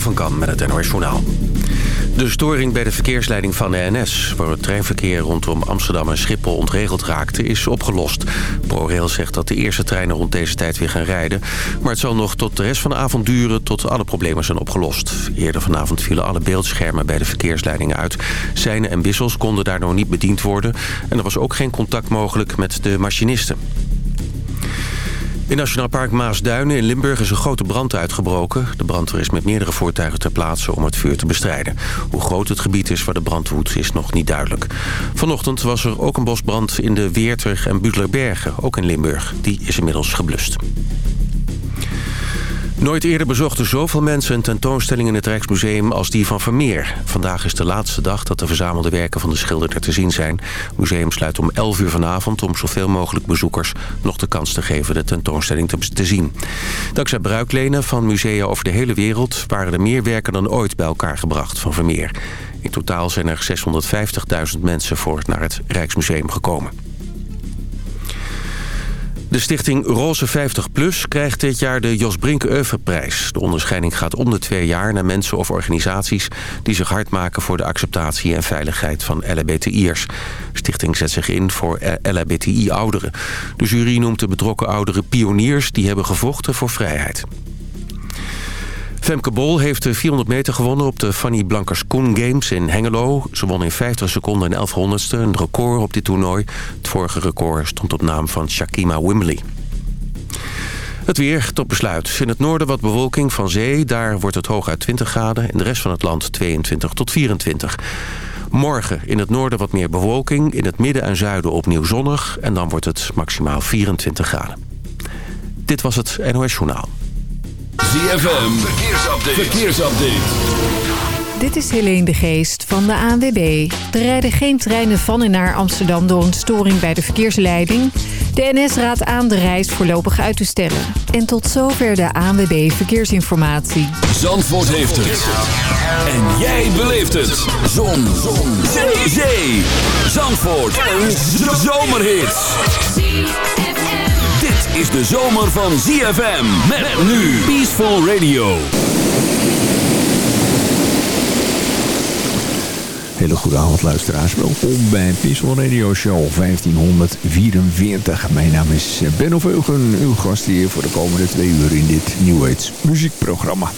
Van Kam met het NOS Journaal. De storing bij de verkeersleiding van de NS... waar het treinverkeer rondom Amsterdam en Schiphol ontregeld raakte... is opgelost. ProRail zegt dat de eerste treinen rond deze tijd weer gaan rijden. Maar het zal nog tot de rest van de avond duren... tot alle problemen zijn opgelost. Eerder vanavond vielen alle beeldschermen bij de verkeersleidingen uit. Seinen en wissels konden daardoor niet bediend worden... en er was ook geen contact mogelijk met de machinisten. In Nationaal Park Maasduinen in Limburg is een grote brand uitgebroken. De brandweer is met meerdere voertuigen ter plaatse om het vuur te bestrijden. Hoe groot het gebied is waar de brand woedt is nog niet duidelijk. Vanochtend was er ook een bosbrand in de Weerter en Butlerbergen, ook in Limburg. Die is inmiddels geblust. Nooit eerder bezochten zoveel mensen een tentoonstelling in het Rijksmuseum als die van Vermeer. Vandaag is de laatste dag dat de verzamelde werken van de schilder er te zien zijn. Het museum sluit om 11 uur vanavond om zoveel mogelijk bezoekers nog de kans te geven de tentoonstelling te, zien. Dankzij bruiklenen van musea over de hele wereld waren er meer werken dan ooit bij elkaar gebracht van Vermeer. In totaal zijn er 650.000 mensen voor naar het Rijksmuseum gekomen. De stichting Roze 50 Plus krijgt dit jaar de Jos Brink Oeuvreprijs. De onderscheiding gaat om de twee jaar naar mensen of organisaties... die zich hard maken voor de acceptatie en veiligheid van LHBTI'ers. Stichting zet zich in voor LHBTI-ouderen. De jury noemt de betrokken ouderen pioniers... die hebben gevochten voor vrijheid. Femke Bol heeft de 400 meter gewonnen op de Fanny Blankers-Koen Games in Hengelo. Ze won in 50 seconden en 11 honderdste, een record op dit toernooi. Het vorige record stond op naam van Shakima Wimley. Het weer tot besluit. In het noorden wat bewolking van zee. Daar wordt het hooguit 20 graden. In de rest van het land 22 tot 24. Morgen in het noorden wat meer bewolking. In het midden en zuiden opnieuw zonnig. En dan wordt het maximaal 24 graden. Dit was het NOS Journaal. ZFM, verkeersupdate. verkeersupdate. Dit is Helene de Geest van de ANWB. Er rijden geen treinen van en naar Amsterdam door een storing bij de verkeersleiding. De NS raadt aan de reis voorlopig uit te stellen. En tot zover de ANWB Verkeersinformatie. Zandvoort heeft het. En jij beleeft het. Zon. Zon. Zee. Zee. Zandvoort. Een zomerhit is de zomer van ZFM. Met, nu Peaceful Radio. Hele goede avond luisteraars. Welkom bij Peaceful Radio Show 1544. Mijn naam is Ben Oveugen, uw gast hier voor de komende twee uur in dit New muziekprogramma.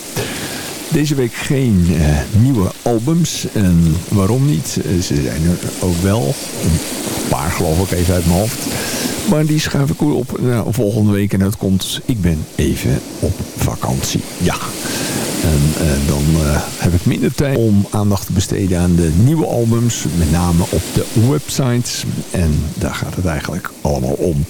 Deze week geen uh, nieuwe albums. En waarom niet? Eh, ze zijn er ook wel. Een paar geloof ik even uit mijn hoofd. Maar die schuif ik op volgende week. En dat komt, ik ben even op vakantie. Ja. En uh, dan heb ik minder tijd om aandacht te besteden aan de nieuwe albums. Met name op de websites. En daar gaat het eigenlijk allemaal om.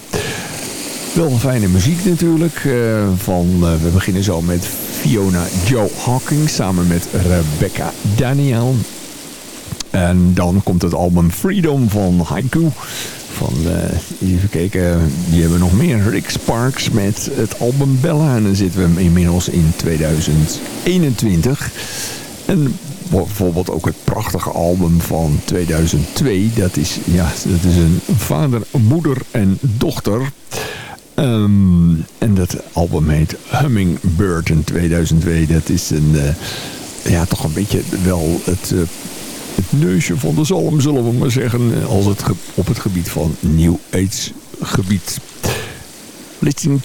Wel fijne muziek natuurlijk. Uh, van, we beginnen zo met Fiona Joe Hawking samen met Rebecca Daniel. En dan komt het album Freedom van Haiku. Van, uh, even kijken, die hebben nog meer. Rick Sparks met het album Bella. En dan zitten we inmiddels in 2021. En bijvoorbeeld ook het prachtige album van 2002. Dat is, ja, dat is een vader, moeder en dochter. Um, en dat album heet Hummingbird in 2002. Dat is een, uh, ja, toch een beetje wel het uh, het neusje van de zalm, zullen we maar zeggen, als het op het gebied van New Age gebied. Listening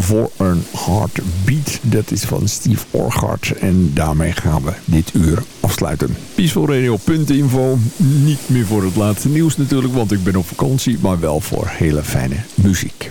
for a Heartbeat, dat is van Steve Orgard. En daarmee gaan we dit uur afsluiten. Peacefulradio.info, niet meer voor het laatste nieuws natuurlijk, want ik ben op vakantie, maar wel voor hele fijne muziek.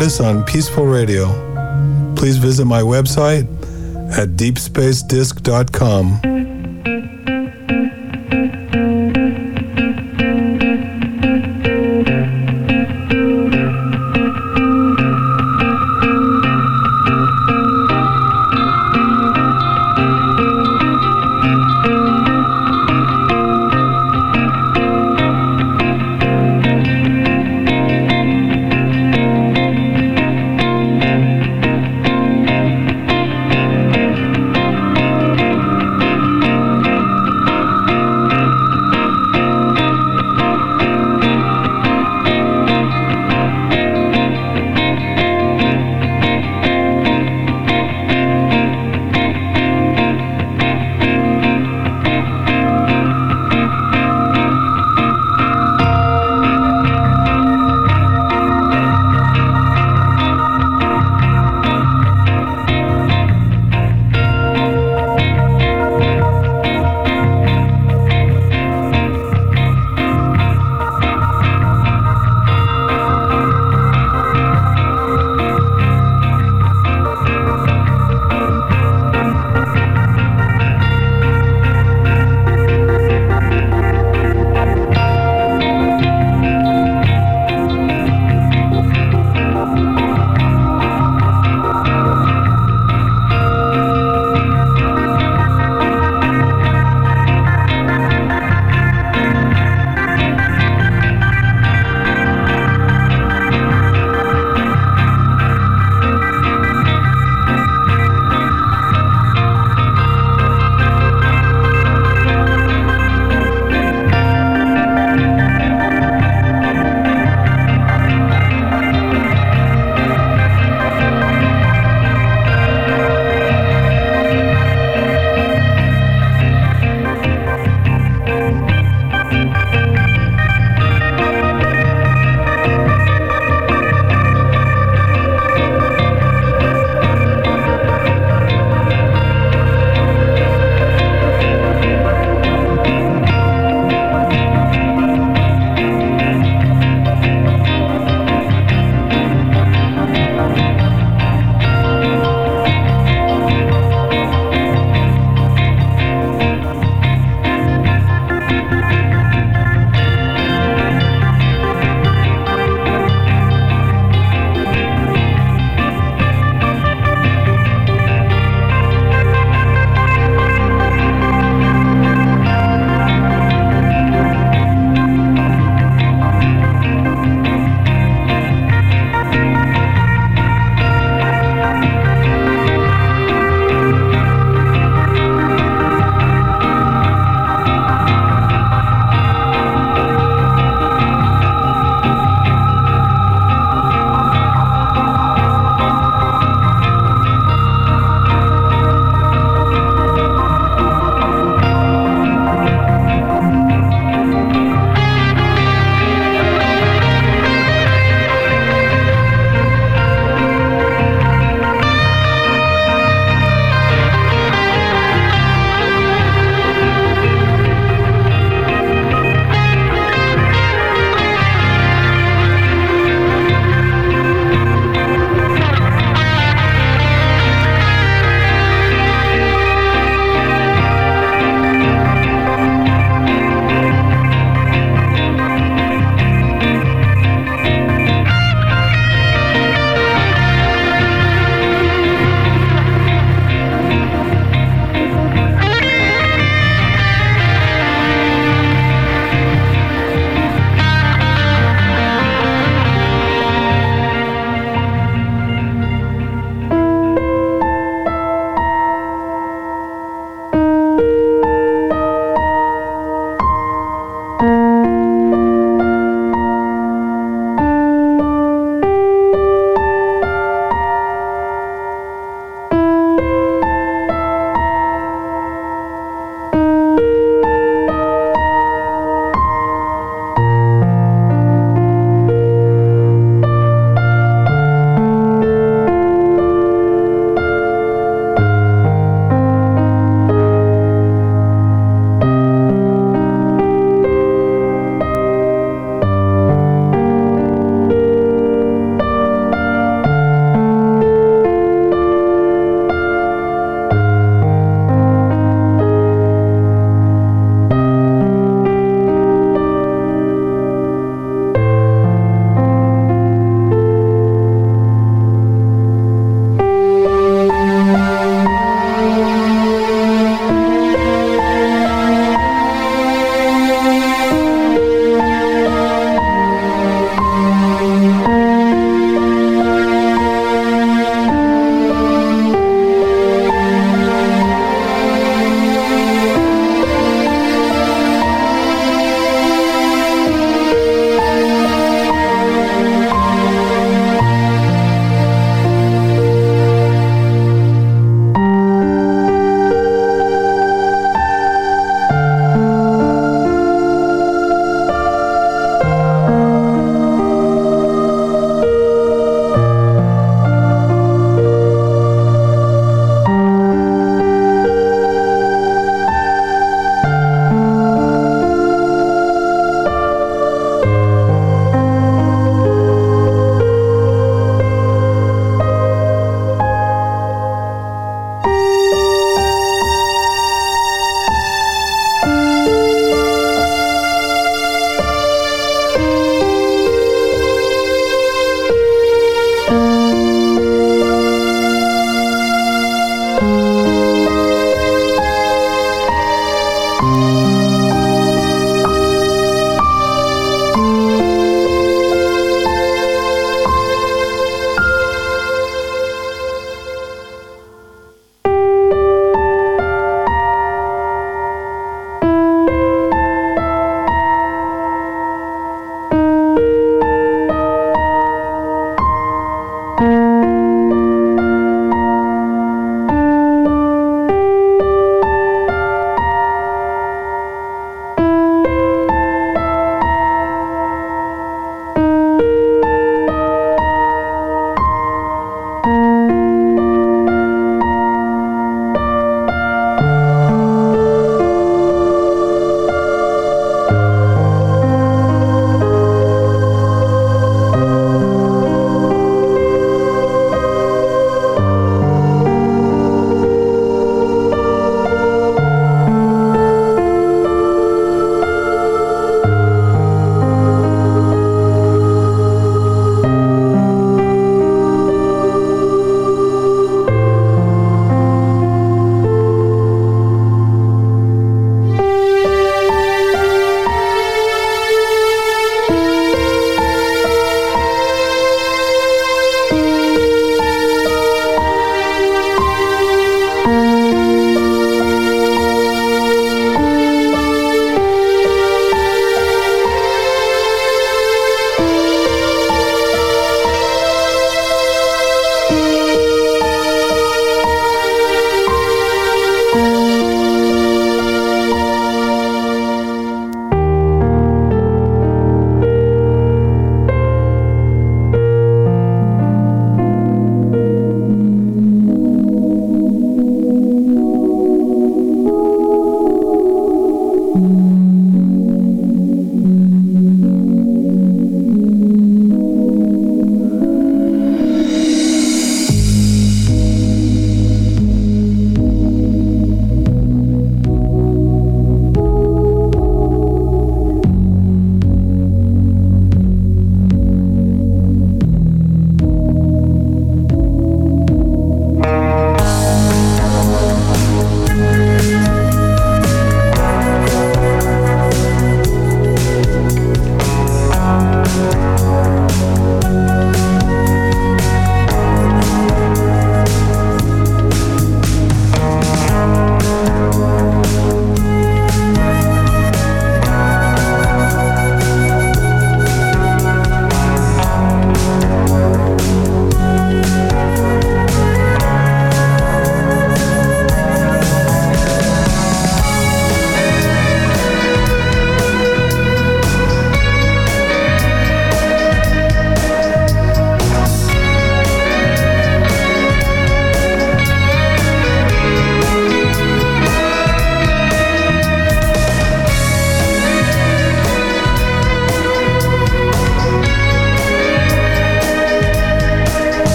artists on Peaceful Radio. Please visit my website at deepspacedisc.com.